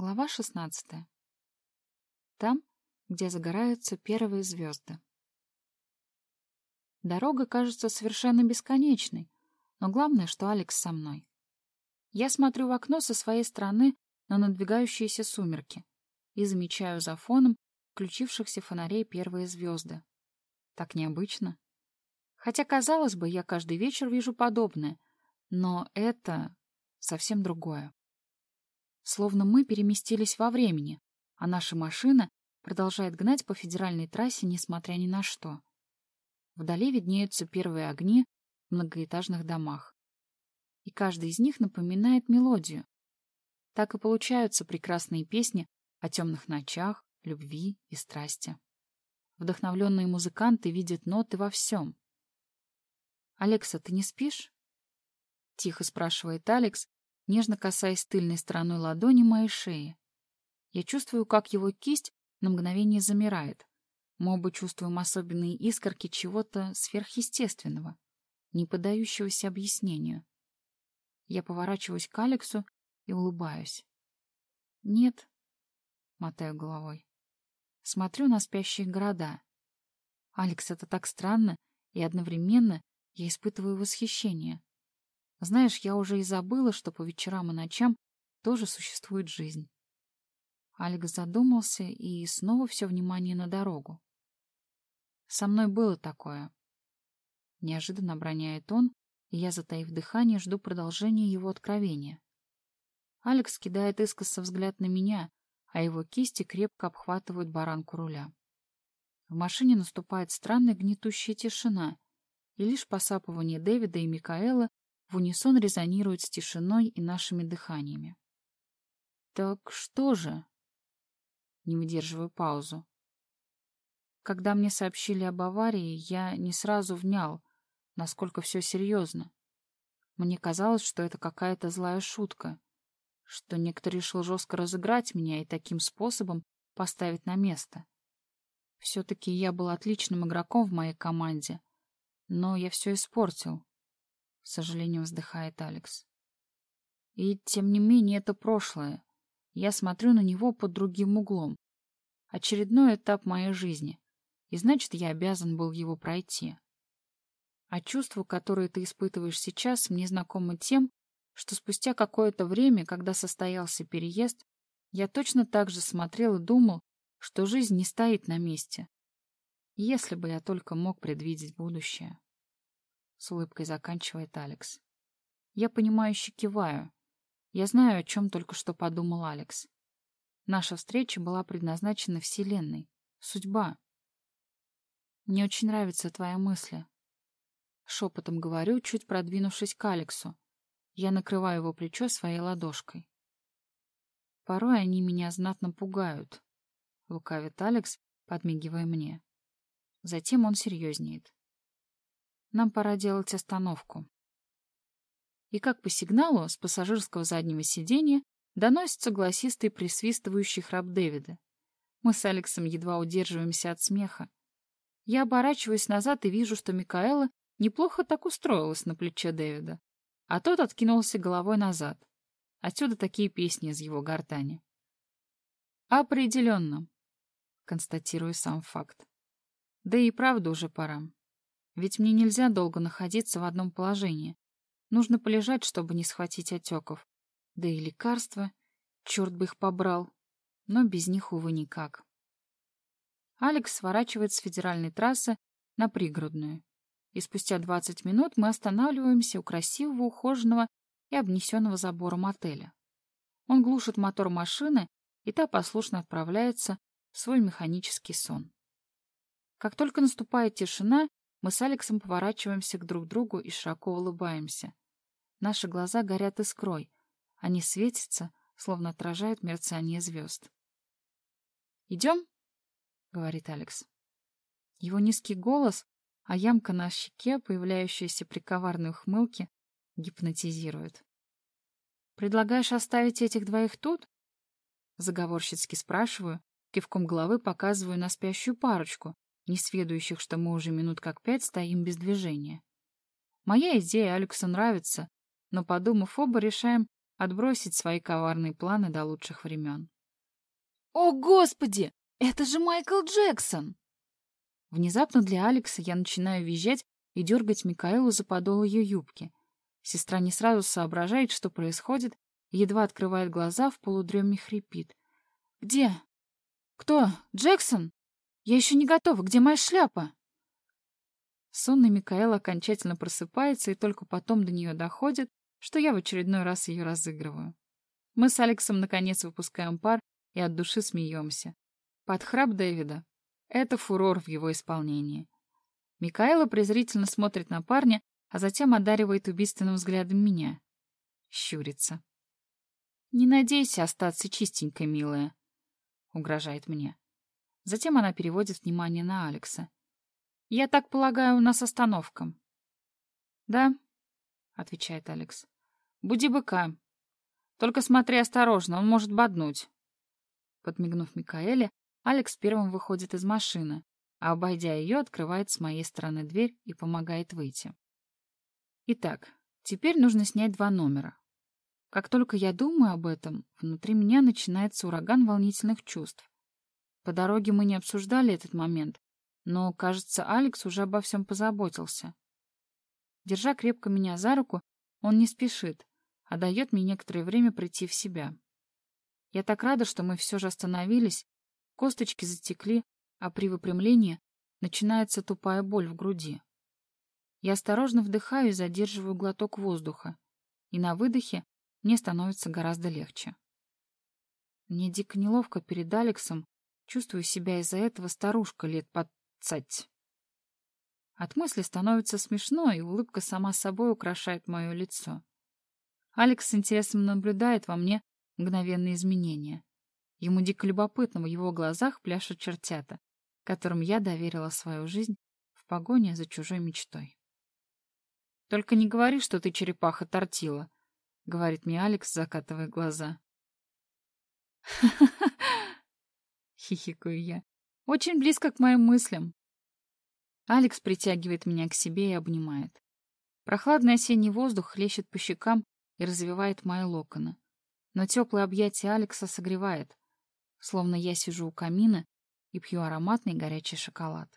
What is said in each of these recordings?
Глава 16. Там, где загораются первые звезды. Дорога кажется совершенно бесконечной, но главное, что Алекс со мной. Я смотрю в окно со своей стороны на надвигающиеся сумерки и замечаю за фоном включившихся фонарей первые звезды. Так необычно. Хотя, казалось бы, я каждый вечер вижу подобное, но это совсем другое. Словно мы переместились во времени, а наша машина продолжает гнать по федеральной трассе, несмотря ни на что. Вдали виднеются первые огни в многоэтажных домах. И каждый из них напоминает мелодию. Так и получаются прекрасные песни о темных ночах, любви и страсти. Вдохновленные музыканты видят ноты во всем. «Алекса, ты не спишь?» — тихо спрашивает Алекс, нежно касаясь тыльной стороной ладони моей шеи. Я чувствую, как его кисть на мгновение замирает. Мы оба чувствуем особенные искорки чего-то сверхъестественного, не поддающегося объяснению. Я поворачиваюсь к Алексу и улыбаюсь. «Нет», — мотаю головой. Смотрю на спящие города. Алекс, это так странно, и одновременно я испытываю восхищение. Знаешь, я уже и забыла, что по вечерам и ночам тоже существует жизнь. Алекс задумался и снова все внимание на дорогу. Со мной было такое. Неожиданно броняет он, и я, затаив дыхание, жду продолжения его откровения. Алекс кидает искоса взгляд на меня, а его кисти крепко обхватывают баранку руля. В машине наступает странная гнетущая тишина, и лишь посапывание Дэвида и Микаэла в унисон резонирует с тишиной и нашими дыханиями. «Так что же?» Не выдерживаю паузу. Когда мне сообщили об аварии, я не сразу внял, насколько все серьезно. Мне казалось, что это какая-то злая шутка, что некто решил жестко разыграть меня и таким способом поставить на место. Все-таки я был отличным игроком в моей команде, но я все испортил, с сожалением вздыхает Алекс. И тем не менее это прошлое. Я смотрю на него под другим углом. Очередной этап моей жизни. И значит, я обязан был его пройти. А чувства, которые ты испытываешь сейчас, мне знакомы тем, что спустя какое-то время, когда состоялся переезд, я точно так же смотрел и думал, что жизнь не стоит на месте. Если бы я только мог предвидеть будущее. — с улыбкой заканчивает Алекс. Я понимающе киваю. Я знаю, о чем только что подумал Алекс. Наша встреча была предназначена Вселенной. Судьба. Мне очень нравятся твои мысли. Шепотом говорю, чуть продвинувшись к Алексу. Я накрываю его плечо своей ладошкой. Порой они меня знатно пугают. Лукавит Алекс, подмигивая мне. Затем он серьезнеет. Нам пора делать остановку. И как по сигналу с пассажирского заднего сиденья доносится гласистый присвистывающий храп Дэвида. Мы с Алексом едва удерживаемся от смеха. Я оборачиваюсь назад и вижу, что Микаэла неплохо так устроилась на плече Дэвида, а тот откинулся головой назад. Отсюда такие песни из его гортани. Определенно, констатирую сам факт. Да и правда уже пора. Ведь мне нельзя долго находиться в одном положении. Нужно полежать, чтобы не схватить отеков. Да и лекарства, черт бы их побрал. Но без них, увы, никак. Алекс сворачивает с федеральной трассы на пригородную. И спустя 20 минут мы останавливаемся у красивого, ухоженного и обнесенного забором отеля. Он глушит мотор машины, и та послушно отправляется в свой механический сон. Как только наступает тишина, мы с Алексом поворачиваемся к друг другу и широко улыбаемся. Наши глаза горят искрой. Они светятся, словно отражают мерцание звезд. «Идем?» — говорит Алекс. Его низкий голос, а ямка на щеке, появляющаяся при коварной ухмылке, гипнотизирует. «Предлагаешь оставить этих двоих тут?» Заговорщицки спрашиваю, кивком головы показываю на спящую парочку, не сведущих, что мы уже минут как пять стоим без движения. Моя идея Алексу нравится, но, подумав оба, решаем отбросить свои коварные планы до лучших времен. «О, Господи! Это же Майкл Джексон!» Внезапно для Алекса я начинаю визжать и дергать Микаэлу за подол ее юбки. Сестра не сразу соображает, что происходит, едва открывает глаза, в полудреме хрипит. «Где? Кто? Джексон? Я еще не готова. Где моя шляпа?» Сонный Микаэл окончательно просыпается, и только потом до нее доходит, что я в очередной раз ее разыгрываю. Мы с Алексом наконец выпускаем пар и от души смеемся. Под храп Дэвида. Это фурор в его исполнении. Микаэла презрительно смотрит на парня, а затем одаривает убийственным взглядом меня. Щурится. «Не надейся остаться чистенькой, милая», — угрожает мне. Затем она переводит внимание на Алекса. «Я так полагаю, у нас остановка». «Да», — отвечает Алекс. «Буди быка. Только смотри осторожно, он может боднуть». Подмигнув Микаэле, Алекс первым выходит из машины, а, обойдя ее, открывает с моей стороны дверь и помогает выйти. Итак, теперь нужно снять два номера. Как только я думаю об этом, внутри меня начинается ураган волнительных чувств. По дороге мы не обсуждали этот момент, но, кажется, Алекс уже обо всем позаботился. Держа крепко меня за руку, он не спешит, а дает мне некоторое время прийти в себя. Я так рада, что мы все же остановились, косточки затекли, а при выпрямлении начинается тупая боль в груди. Я осторожно вдыхаю и задерживаю глоток воздуха, и на выдохе мне становится гораздо легче. Мне дико неловко перед Алексом, чувствую себя из-за этого старушка лет под цать. От мысли становится смешно, и улыбка сама собой украшает мое лицо. Алекс с интересом наблюдает во мне мгновенные изменения. Ему дико любопытно, в его глазах пляшут чертята, которым я доверила свою жизнь в погоне за чужой мечтой. «Только не говори, что ты черепаха тортила», — говорит мне Алекс, закатывая глаза. «Ха-ха-ха!» — хихикаю я. «Очень близко к моим мыслям». Алекс притягивает меня к себе и обнимает. Прохладный осенний воздух хлещет по щекам и развивает мои локоны. Но теплое объятие Алекса согревает, словно я сижу у камина и пью ароматный горячий шоколад.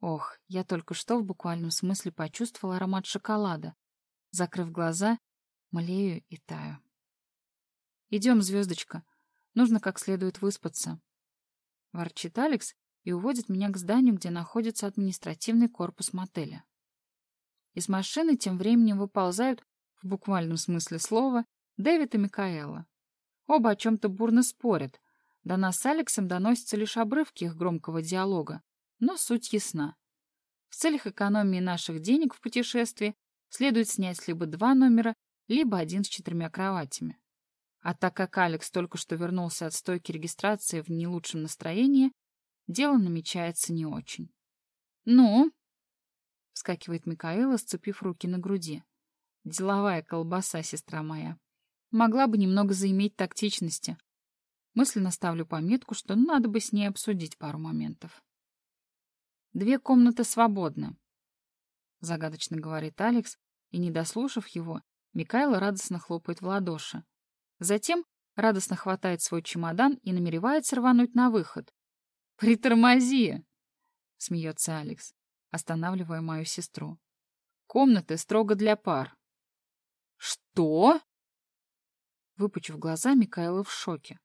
Ох, я только что в буквальном смысле почувствовал аромат шоколада. Закрыв глаза, млею и таю. «Идем, звездочка. Нужно как следует выспаться». Ворчит Алекс и уводит меня к зданию, где находится административный корпус мотеля. Из машины тем временем выползают, в буквальном смысле слова, Дэвид и Микаэла. Оба о чем-то бурно спорят, до нас с Алексом доносятся лишь обрывки их громкого диалога, но суть ясна. В целях экономии наших денег в путешествии следует снять либо два номера, либо один с четырьмя кроватями. А так как Алекс только что вернулся от стойки регистрации в не лучшем настроении, дело намечается не очень. «Ну?» — вскакивает Микаэла, сцепив руки на груди. «Деловая колбаса, сестра моя. Могла бы немного заиметь тактичности. Мысленно ставлю пометку, что надо бы с ней обсудить пару моментов. «Две комнаты свободны», — загадочно говорит Алекс, и, не дослушав его, Микаэла радостно хлопает в ладоши. Затем радостно хватает свой чемодан и намеревается рвануть на выход. «Притормози!» — смеется Алекс, останавливая мою сестру. «Комнаты строго для пар». «Что?» Выпучив глаза, Микаэла в шоке.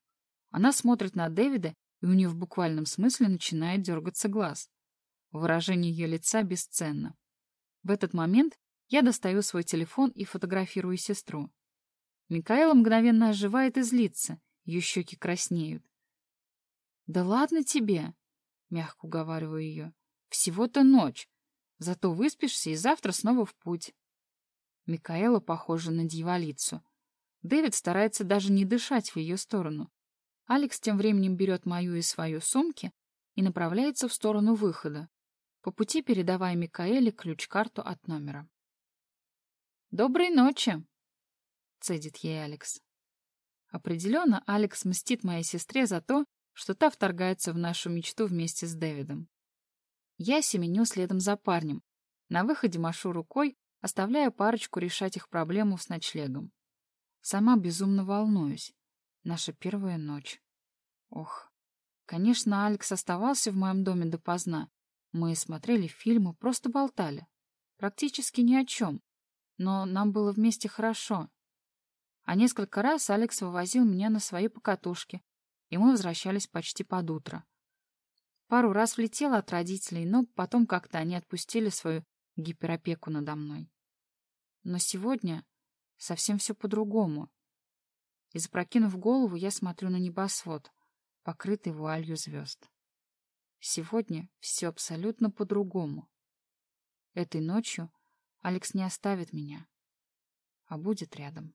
Она смотрит на Дэвида, и у нее в буквальном смысле начинает дергаться глаз. Выражение ее лица бесценно. В этот момент я достаю свой телефон и фотографирую сестру. Микаэла мгновенно оживает и злится, ее щеки краснеют. «Да ладно тебе!» — мягко уговариваю ее. «Всего-то ночь. Зато выспишься и завтра снова в путь». Микаэла похожа на дьяволицу. Дэвид старается даже не дышать в ее сторону. Алекс тем временем берет мою и свою сумки и направляется в сторону выхода, по пути передавая Микаэле ключ-карту от номера. «Доброй ночи!» — цедит ей Алекс. Определенно, Алекс мстит моей сестре за то, что та вторгается в нашу мечту вместе с Дэвидом. Я семеню следом за парнем. На выходе машу рукой, оставляя парочку решать их проблему с ночлегом. Сама безумно волнуюсь. Наша первая ночь. Ох. Конечно, Алекс оставался в моем доме допоздна. Мы смотрели фильмы, просто болтали. Практически ни о чем. Но нам было вместе хорошо. А несколько раз Алекс вывозил меня на свои покатушки, и мы возвращались почти под утро. Пару раз влетела от родителей, но потом как-то они отпустили свою гиперопеку надо мной. Но сегодня совсем все по-другому. И запрокинув голову, я смотрю на небосвод, покрытый вуалью звезд. Сегодня все абсолютно по-другому. Этой ночью Алекс не оставит меня, а будет рядом.